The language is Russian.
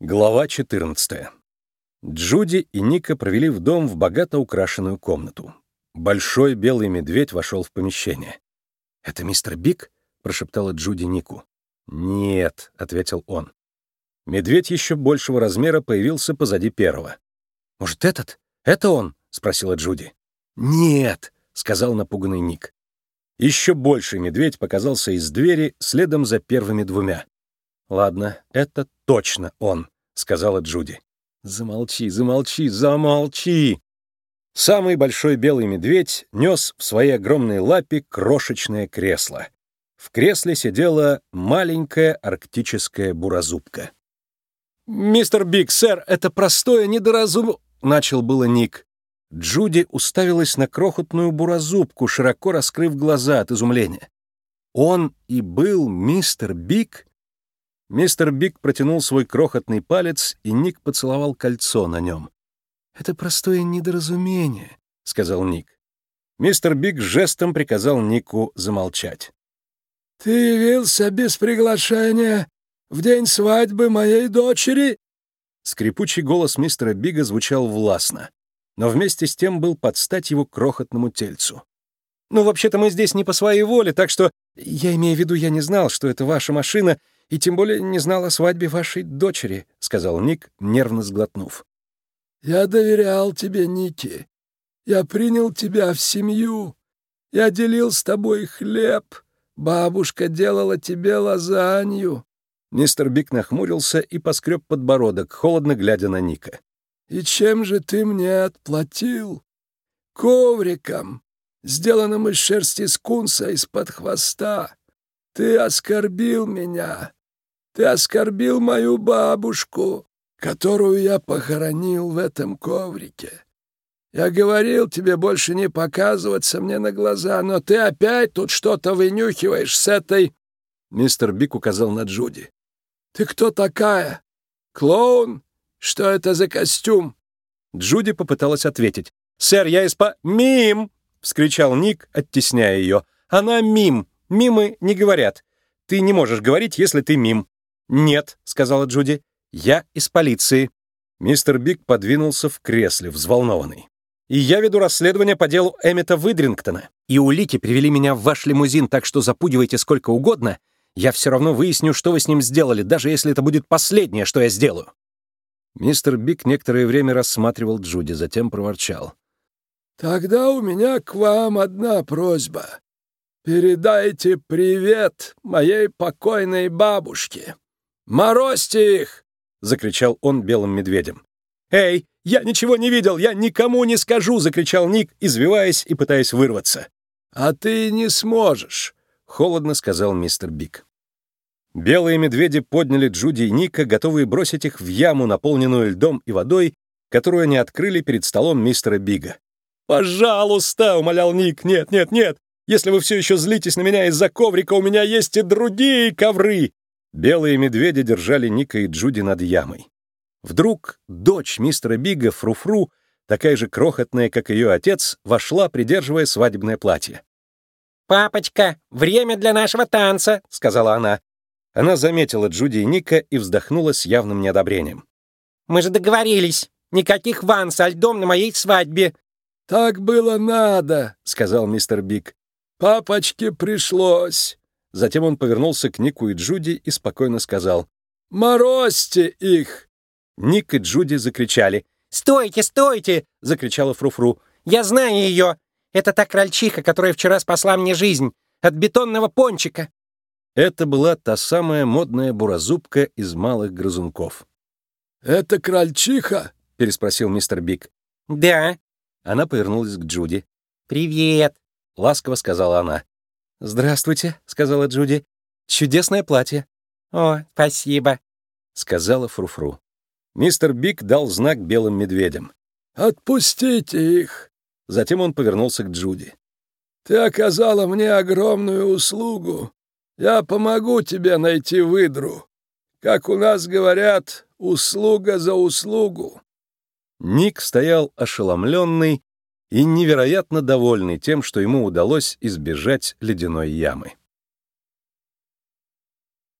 Глава 14. Джуди и Ника провели в дом в богато украшенную комнату. Большой белый медведь вошел в помещение. «Это мистер Биг?» — прошептала Джуди Нику. «Нет», — ответил он. Медведь еще большего размера появился позади первого. «Может, этот? Это он?» — спросила Джуди. «Нет», — сказал напуганный Ник. Еще больший медведь показался из двери следом за первыми двумя. «Ладно, это точно он», — сказала Джуди. «Замолчи, замолчи, замолчи!» Самый большой белый медведь нес в своей огромной лапе крошечное кресло. В кресле сидела маленькая арктическая буразубка. «Мистер Биг, сэр, это простое недоразум...» — начал было Ник. Джуди уставилась на крохотную буразубку, широко раскрыв глаза от изумления. Он и был мистер Биг? Мистер Биг протянул свой крохотный палец, и Ник поцеловал кольцо на нем. «Это простое недоразумение», — сказал Ник. Мистер Биг жестом приказал Нику замолчать. «Ты явился без приглашения в день свадьбы моей дочери?» Скрипучий голос мистера Бига звучал властно, но вместе с тем был под стать его крохотному тельцу. «Ну, вообще-то мы здесь не по своей воле, так что... Я имею в виду, я не знал, что это ваша машина, и тем более не знал о свадьбе вашей дочери», — сказал Ник, нервно сглотнув. «Я доверял тебе, Ники. Я принял тебя в семью. Я делил с тобой хлеб. Бабушка делала тебе лазанью». Мистер Бик нахмурился и поскреб подбородок, холодно глядя на Ника. «И чем же ты мне отплатил? Ковриком, сделанным из шерсти скунса из-под хвоста. Ты оскорбил меня. Ты оскорбил мою бабушку, которую я похоронил в этом коврике. Я говорил тебе больше не показываться мне на глаза, но ты опять тут что-то вынюхиваешь с этой...» Мистер Бик указал на Джуди. «Ты кто такая? Клоун? Что это за костюм?» Джуди попыталась ответить. «Сэр, я испа...» «Мим!» — вскричал Ник, оттесняя ее. «Она мим. Мимы не говорят. Ты не можешь говорить, если ты мим». «Нет», — сказала Джуди, — «я из полиции». Мистер Биг подвинулся в кресле, взволнованный. «И я веду расследование по делу Эммета Выдрингтона. И улики привели меня в ваш лимузин, так что запугивайте сколько угодно. Я все равно выясню, что вы с ним сделали, даже если это будет последнее, что я сделаю». Мистер Биг некоторое время рассматривал Джуди, затем проворчал. «Тогда у меня к вам одна просьба. Передайте привет моей покойной бабушке. «Морозьте их!» — закричал он белым медведем. «Эй, я ничего не видел, я никому не скажу!» — закричал Ник, извиваясь и пытаясь вырваться. «А ты не сможешь!» — холодно сказал мистер Биг. Белые медведи подняли Джуди и Ника, готовые бросить их в яму, наполненную льдом и водой, которую они открыли перед столом мистера Бига. «Пожалуйста!» — умолял Ник. «Нет, нет, нет! Если вы все еще злитесь на меня из-за коврика, у меня есть и другие ковры!» Белые медведи держали Ника и Джуди над ямой. Вдруг дочь мистера Бига, Фруфру, такая же крохотная, как ее отец, вошла, придерживая свадебное платье. «Папочка, время для нашего танца», — сказала она. Она заметила Джуди и Ника и вздохнула с явным неодобрением. «Мы же договорились. Никаких ван со льдом на моей свадьбе». «Так было надо», — сказал мистер Биг. «Папочке пришлось. Затем он повернулся к Нику и Джуди и спокойно сказал «Морозьте их!» Ник и Джуди закричали. «Стойте, стойте!» — закричала Фруфру. «Я знаю ее! Это та крольчиха, которая вчера спасла мне жизнь! От бетонного пончика!» Это была та самая модная буразубка из малых грызунков. «Это крольчиха?» — переспросил мистер Биг. «Да». Она повернулась к Джуди. «Привет», — ласково сказала она. «Здравствуйте», — сказала Джуди. «Чудесное платье». «О, спасибо», — сказала Фруфру. Мистер Биг дал знак белым медведям. «Отпустите их!» Затем он повернулся к Джуди. «Ты оказала мне огромную услугу. Я помогу тебе найти выдру. Как у нас говорят, услуга за услугу». Ник стоял ошеломленный и невероятно довольный тем, что ему удалось избежать ледяной ямы.